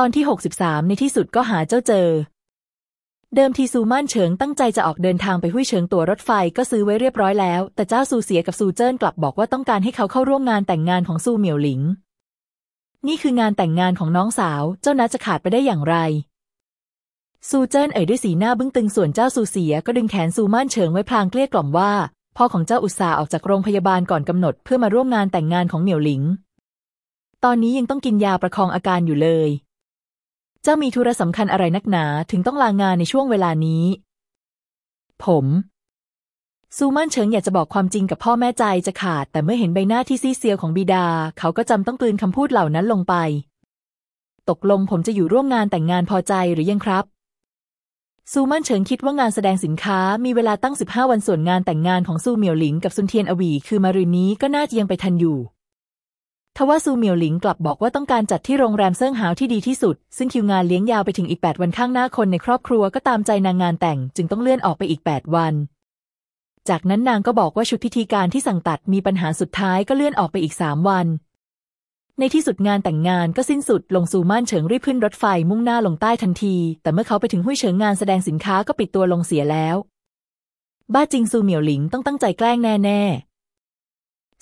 ตอนที่ 63 ในที่สุดก็หาเจ้าเจอ เดิมทีซูม่านเฉิงตั้งใจจะออกเดินทางไปหุ้ยเฉิงตั๋วรถไฟก็ซื้อไว้เรียบร้อยแล้ว แต่เจ้าซูเสียกับซูเจิ้นกลับบอกว่าต้องการให้เขาเข้าร่วมงานแต่งงานของซูเหมียวหลิง นี่คืองานแต่งงานของน้องสาว เจ้านัดจะขาดไปได้อย่างไรซูเจิ้นเอ่ยด้วยสีหน้าบึ้งตึงส่วนเจ้าซูเสียก็ดึงแขนซูม่านเฉิงไว้พลางเกลี้ยกล่อมว่าพ่อของเจ้าอุตสาห์ออกจากโรงพยาบาลก่อนกำหนดเพื่อมาร่วมงานแต่งงานของเหมียวหลิง ตอนนี้ยังต้องกินยาประคองอาการอยู่เลย เจ้ามีธุระสำคัญอะไรนักหนาถึงต้องลางานในช่วงเวลานี้ ผม ซูม่านเฉิงอยากจะบอกความจริงกับพ่อแม่ใจจะขาด แต่เมื่อเห็นใบหน้าที่ซีเซียวของบิดา เขาก็จำต้องกลืนคำพูดเหล่านั้นลงไป ตกลงผมจะอยู่ร่วมงานแต่งงานพอใจหรือยังครับซูม่านเฉิงคิดว่างานแสดงสินค้ามีเวลาตั้ง 15 วันส่วนงานแต่งงานของซูเหมียวหลิงกับซุนเทียนอวี คือมารืนนี้ก็น่าจะยังไปทันอยู่ ทว่าซูเหมียวหลิงกลับบอกว่าต้องการจัดที่โรงแรมเซิ่งหาวที่ดีที่สุด ซึ่งคิวงานเลี้ยงยาวไปถึงอีก 8 วันข้างหน้าคนในครอบครัวก็ตามใจนางงานแต่งจึงต้องเลื่อนออกไปอีก 8 วัน จากนั้นนางก็บอกว่าชุดพิธีการที่สั่งตัดมีปัญหาสุดท้ายก็เลื่อนออกไปอีก 3 วัน ในที่สุดงานแต่งงานก็สิ้นสุดลงซูม่านเฉิงรีบขึ้นรถไฟมุ่งหน้าลงใต้ทันที แต่เมื่อเขาไปถึงห้วยเฉิงงานแสดงสินค้าก็ปิดตัวลงเสียแล้ว บ้าจริงซูเหมียวหลิงต้องตั้งใจแกล้งแน่ๆ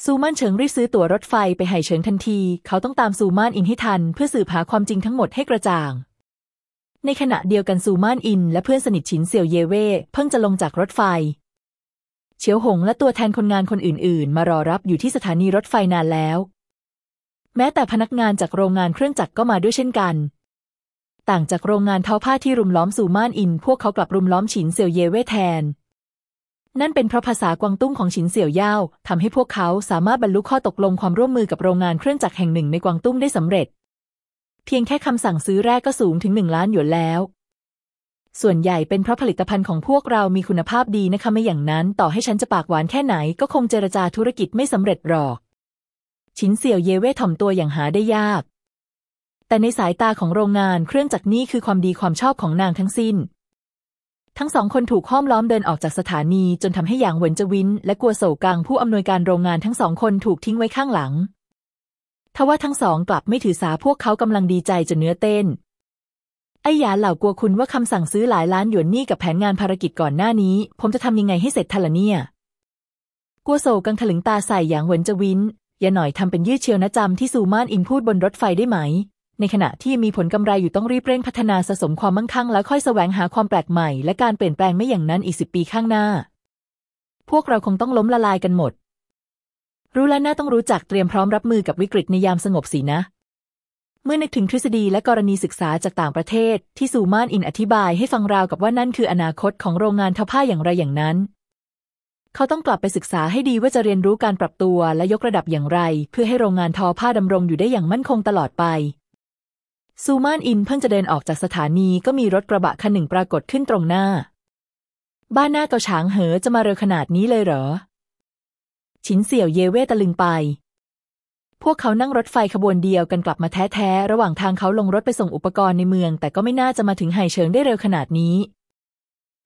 ซูมานเฉิงรีบซื้อตั๋วรถไฟไปไห่เฉิงทันที เขาต้องตามซูมานอินให้ทัน เพื่อสืบหาความจริงทั้งหมดให้กระจ่าง ในขณะเดียวกันซูมานอิน และเพื่อนสนิทฉินเสี่ยวเยเว่เพิ่งจะลงจากรถไฟ เฉียวหงและตัวแทนคนงานคนอื่น ๆ มารอรับอยู่ที่สถานีรถไฟนานแล้ว แม้แต่พนักงานจากโรงงานเครื่องจักรก็มาด้วยเช่นกัน ต่างจากโรงงานทอผ้าที่รุมล้อมซูมานอิน พวกเขากลับรุมล้อมฉินเสี่ยวเยเว่แทน นั่นเป็นเพราะภาษากวางตุ้งของฉินเสี่ยวย่าทำให้พวกเขาสามารถบรรลุข้อตกลงความร่วมมือกับโรงงานเครื่องจักรแห่งหนึ่งในกวางตุ้งได้สำเร็จ เพียงแค่คำสั่งซื้อแรกก็สูงถึงหนึ่งล้านหยวนแล้ว ส่วนใหญ่เป็นเพราะผลิตภัณฑ์ของพวกเรามีคุณภาพดีนะคะไม่อย่างนั้น ต่อให้ฉันจะปากหวานแค่ไหนก็คงเจรจาธุรกิจไม่สำเร็จหรอกฉินเสี่ยวเยเว่ถ่อมตัวอย่างหาได้ยาก แต่ในสายตาของโรงงานเครื่องจักรนี้คือความดีความชอบของนางทั้งสิ้น ทั้งสองคนถูกห้อมล้อมเดินออกจากสถานีจนทำให้หยางเหวินจวิน และกัวโสกังผู้อำนวยการโรงงานทั้งสองคนถูกทิ้งไว้ข้างหลัง ทว่าทั้งสองกลับไม่ถือสาพวกเขากำลังดีใจจนเนื้อเต้น ไอ้หยาเหล่ากลัวคุณว่าคำสั่งซื้อหลายล้านหยวนนี่กับแผนงานภารกิจก่อนหน้านี้ ผมจะทำยังไงให้เสร็จทันละเนี่ย กัวโสกังถลึงตาใส่หยางเหวินจวิน อย่าหน่อยทำเป็นยืดเชียวนะจำที่ซูมานอินพูดบนรถไฟได้ไหม ในขณะที่มีผลกำไรอยู่ต้องรีบเร่งพัฒนาสะสมความมั่งคั่ง แล้วค่อยแสวงหาความแปลกใหม่ และการเปลี่ยนแปลงไม่อย่างนั้นอีกสิบปีข้างหน้า พวกเราคงต้องล้มละลายกันหมด รู้แล้วน่าต้องรู้จักเตรียมพร้อมรับมือกับวิกฤตในยามสงบสินะ เมื่อนึกถึงทฤษฎีและกรณีศึกษาจากต่างประเทศ ที่ซูมานอินอธิบายให้ฟังราวกับว่านั่นคืออนาคตของโรงงานทอผ้าอย่างไรอย่างนั้นเขาต้องกลับไปศึกษาให้ดีว่าจะเรียนรู้การปรับตัวและยกระดับอย่างไร เพื่อให้โรงงานทอผ้าดำรงอยู่ได้อย่างมั่นคงตลอดไป ซูมานอินเพิ่งจะเดินออกจากสถานีก็มีรถกระบะคันหนึ่งปรากฏขึ้นตรงหน้า บ้านหน้าเกาฉางเหอจะมาเร็วขนาดนี้เลยเหรอฉินเสี่ยวเยเว่ตะลึงไป พวกเขานั่งรถไฟขบวนเดียวกันกลับมาแท้ๆ ระหว่างทางเขาลงรถไปส่งอุปกรณ์ในเมือง แต่ก็ไม่น่าจะมาถึงไห่เฉิงได้เร็วขนาดนี้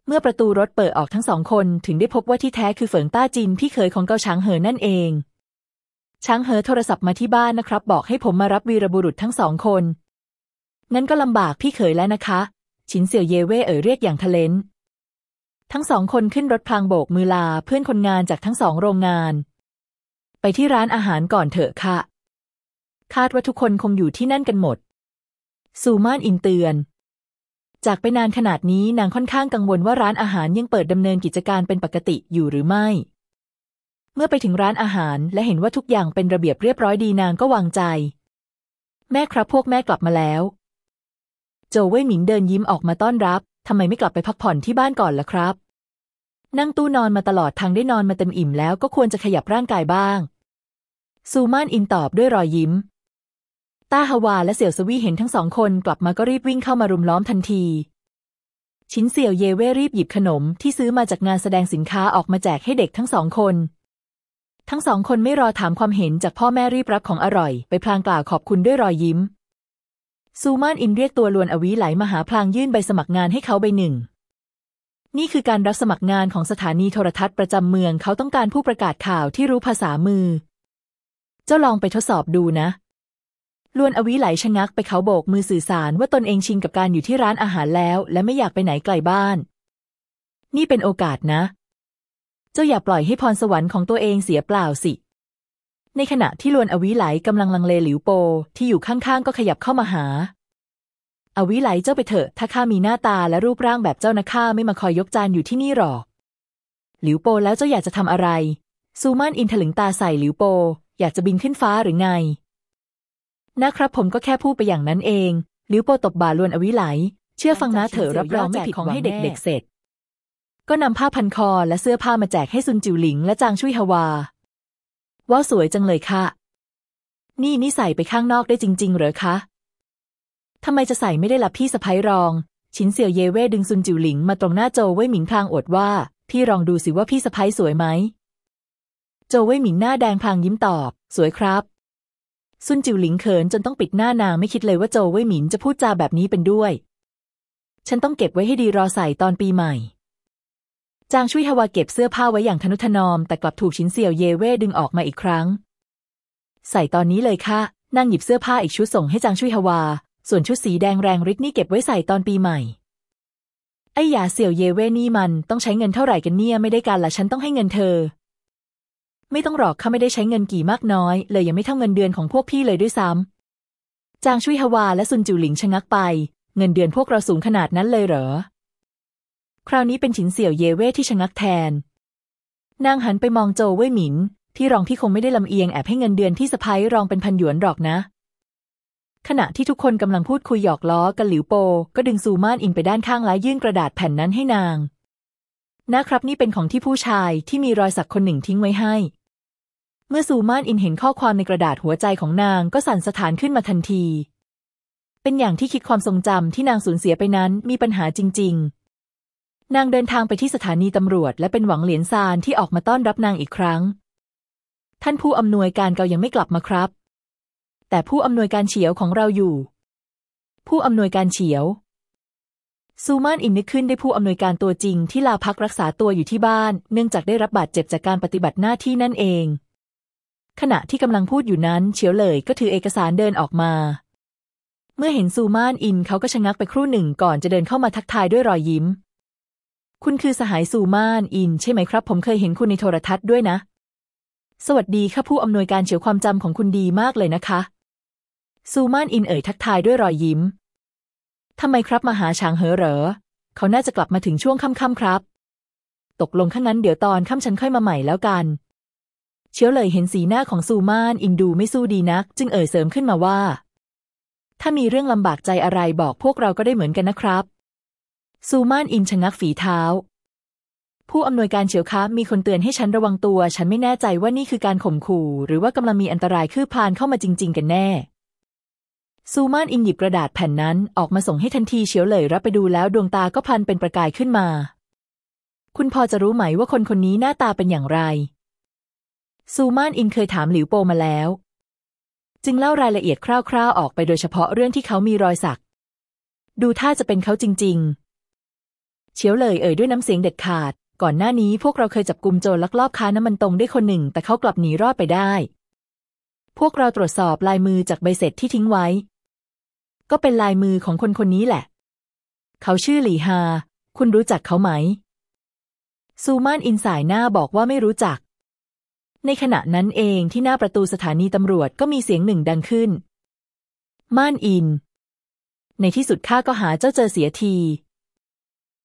เมื่อประตูรถเปิดออกทั้งสองคนถึงได้พบว่าที่แท้คือเฟิงต้าจินพี่เขยของเกาช้างเหอนั่นเองช้างเหอโทรศัพท์มาที่บ้านนะครับ บอกให้ผมมารับวีรบุรุษทั้งสองคน งั้นก็ลำบากพี่เขยแล้วนะคะฉินเสี่ยวเยเว่เอ่ยเรียกอย่างทะเลนทั้งสองคนขึ้นรถพลางโบกมือลาเพื่อนคนงานจากทั้งสองโรงงาน ไปที่ร้านอาหารก่อนเถอะค่ะ คาดว่าทุกคนคงอยู่ที่นั่นกันหมด ซูมานอินเตือน จากไปนานขนาดนี้นางค่อนข้างกังวลว่าร้านอาหารยังเปิดดำเนินกิจการเป็นปกติอยู่หรือไม่ เมื่อไปถึงร้านอาหารและเห็นว่าทุกอย่างเป็นระเบียบเรียบร้อยดีนางก็วางใจ แม่ครับพวกแม่กลับมาแล้ว โจเว่ยหมิงเดินยิ้มออกมาต้อนรับ ทำไมไม่กลับไปพักผ่อนที่บ้านก่อนล่ะครับ นั่งตู้นอนมาตลอดทางได้นอนมาเต็มอิ่มแล้วก็ควรจะขยับร่างกายบ้าง ซูมานอินตอบด้วยรอยยิ้ม ต้าฮาวาและเสี่ยวสวีเห็นทั้งสองคนกลับมาก็รีบวิ่งเข้ามารุมล้อมทันที ชินเสี่ยวเยเว่รีบหยิบขนมที่ซื้อมาจากงานแสดงสินค้าออกมาแจกให้เด็กทั้งสองคนทั้งสองคนไม่รอถามความเห็นจากพ่อแม่รีบรับของอร่อย ไปพลางกล่าวขอบคุณด้วยรอยยิ้ม ซูมานอินเรียกตัวลวนอวีไหลมาหาพลางยื่นใบสมัครงานให้เขาใบหนึ่ง นี่คือการรับสมัครงานของสถานีโทรทัศน์ประจำเมืองเขาต้องการผู้ประกาศข่าวที่รู้ภาษามือ เจ้าลองไปทดสอบดูนะลวนอวิไหลชะงักไปเขาโบกมือสื่อสารว่าตนเองชินกับการอยู่ที่ร้านอาหารแล้ว และไม่อยากไปไหนไกลบ้าน นี่เป็นโอกาสนะ เจ้าอย่าปล่อยให้พรสวรรค์ของตัวเองเสียเปล่าสิ ในขณะที่ลวนอวิไหลกำลังลังเลหลิวโป ที่อยู่ข้างๆ ก็ขยับเข้ามาหา อวิไหลเจ้าไปเถอะ ถ้าข้ามีหน้าตาและรูปร่างแบบเจ้านะข้าไม่มาคอยยกจานอยู่ที่นี่หรอก หลิวโปแล้วเจ้าอยากจะทำอะไร ซูมานอินถลึงตาใส่หลิวโป อยากจะบินขึ้นฟ้าหรือไง นะครับผมก็แค่พูดไปอย่างนั้นเอง หลิวโปตบบ่าลวนอวิไหล เชื่อฟังนะเถอะรับรองไม่ผิดของให้เด็กๆเสร็จ ก็นำผ้าพันคอและเสื้อผ้ามาแจกให้ซุนจิวหลิงและจางชุยฮวา ว้าวสวยจังเลยค่ะ นี่นี่ใส่ไปข้างนอกได้จริง ๆ เหรอคะทำไมจะใส่ไม่ได้ล่ะพี่สะพ้ยรอง ชินเสี่ยวเยเว่ดึงซุนจิวหลิงมาตรงหน้าโจวเว่ยหมิงพลางอดว่า พี่ลองดูสิว่าพี่สะพ้ยสวยไหม โจวเว่ยหมิงหน้าแดงพลางยิ้มตอบ สวยครับ ซุนจิวหลิงเขินจนต้องปิดหน้านางไม่คิดเลยว่าโจวเว่ยหมิงจะพูดจาแบบนี้เป็นด้วย ฉันต้องเก็บไว้ให้ดีรอใส่ตอนปีใหม่ จางชุยฮวาเก็บเสื้อผ้าไว้อย่างทนุถนอม แต่กลับถูกชินเสี่ยวเยเว่ดึงออกมาอีกครั้ง ใส่ตอนนี้เลยค่ะนางหยิบเสื้อผ้าอีกชุดส่งให้จางชุยฮวา ส่วนชุดสีแดงแรงฤทธิ์นี่เก็บไว้ใส่ตอนปีใหม่ ไอ้หยาเสี่ยวเยเว่นี่มันต้องใช้เงินเท่าไหร่กันเนี่ยไม่ได้การละฉันต้องให้เงินเธอ ไม่ต้องหรอกข้าไม่ได้ใช้เงินกี่มากน้อย เลยยังไม่เท่าเงินเดือนของพวกพี่เลยด้วยซ้ำจางชุยฮวาและซุนจิวหลิงชะงักไป เงินเดือนพวกเราสูงขนาดนั้นเลยเหรอ คราวนี้เป็นฉินเสี่ยวเย่เว่ที่ชะงักแทน นางหันไปมองโจวเว่ยหมิน ที่รองพี่คงไม่ได้ลำเอียงแอบให้เงินเดือนที่สะพ้ยรองเป็นพันหยวนหรอกนะ ขณะที่ทุกคนกำลังพูดคุยหยอกล้อกันหลิวโป ก็ดึงซูม่านอินไปด้านข้างและยื่นกระดาษแผ่นนั้นให้นาง นะครับนี่เป็นของที่ผู้ชายที่มีรอยสักคนหนึ่งทิ้งไว้ให้ เมื่อซูม่านอินเห็นข้อความในกระดาษหัวใจของนางก็สั่นสะท้านขึ้นมาทันที เป็นอย่างที่คิดความทรงจำที่นางสูญเสียไปนั้นมีปัญหาจริง ๆ นางเดินทางไปที่สถานีตำรวจ และเป็นหวังเหลียนซานที่ออกมาต้อนรับนางอีกครั้ง ท่านผู้อำนวยการเกายังไม่กลับมาครับ แต่ผู้อำนวยการเฉียวของเราอยู่ ผู้อำนวยการเฉียว ซูมานอินนึกขึ้นได้ผู้อำนวยการตัวจริงที่ลาพักรักษาตัวอยู่ที่บ้าน เนื่องจากได้รับบาดเจ็บจากการปฏิบัติหน้าที่นั่นเอง ขณะที่กำลังพูดอยู่นั้น เฉียวเลยก็ถือเอกสารเดินออกมาเมื่อเห็นซูมานอินเขาก็ชะงักไปครู่หนึ่งก่อนจะเดินเข้ามาทักทายด้วยรอยยิ้ม คุณคือสหายซูมานอิน ใช่ไหมครับ ผมเคยเห็นคุณในโทรทัศน์ด้วยนะ สวัสดีค่ะผู้อำนวยการเฉียวความจำของคุณดีมากเลยนะคะ ซูมานอินเอ่ยทักทายด้วยรอยยิ้มทำไมครับมาหาฉางเหอเหรอ เขาน่าจะกลับมาถึงช่วงค่ำๆครับ ตกลงข้างนั้นเดี๋ยวตอนค่ำฉันค่อยมาใหม่แล้วกัน เชียวเลยเห็นสีหน้าของซูมานอินดูไม่สู้ดีนัก จึงเอ่ยเสริมขึ้นมาว่า ถ้ามีเรื่องลำบากใจอะไรบอกพวกเราก็ได้เหมือนกันนะครับ ซูมานอินชะงักฝีเท้า ผู้อำนวยการเฉียวคะมีคนเตือนให้ฉันระวังตัว ฉันไม่แน่ใจว่านี่คือการข่มขู่ หรือว่ากำลังมีอันตรายคืบคลานเข้ามาจริง ๆ กันแน่ ซูมานอินหยิบกระดาษแผ่นนั้นออกมาส่งให้ทันทีเฉียวเหลยรับไปดูแล้วดวงตาก็พลันเป็นประกายขึ้นมา คุณพอจะรู้ไหมว่าคนคนนี้หน้าตาเป็นอย่างไร ซูมานอินเคยถามหลิวโปมาแล้ว จึงเล่ารายละเอียดคร่าว ๆ ออกไปโดยเฉพาะเรื่องที่เขามีรอยสัก ดูท่าจะเป็นเขาจริง ๆ เฉียวเลยเอ่ยด้วยน้ำเสียงเด็ดขาด ก่อนหน้านี้พวกเราเคยจับกลุ่มโจรลักลอบค้าน้ำมันตรงได้คนหนึ่ง แต่เขากลับหนีรอดไปได้ พวกเราตรวจสอบลายมือจากใบเสร็จที่ทิ้งไว้ ก็เป็นลายมือของคนคนนี้แหละ เขาชื่อหลี่ฮา คุณรู้จักเขาไหม ซูมานอินสายหน้าบอกว่าไม่รู้จัก ในขณะนั้นเองที่หน้าประตูสถานีตำรวจก็มีเสียงหนึ่งดังขึ้น ม่านอิน ในที่สุดข้าก็หาเจ้าเจอเสียที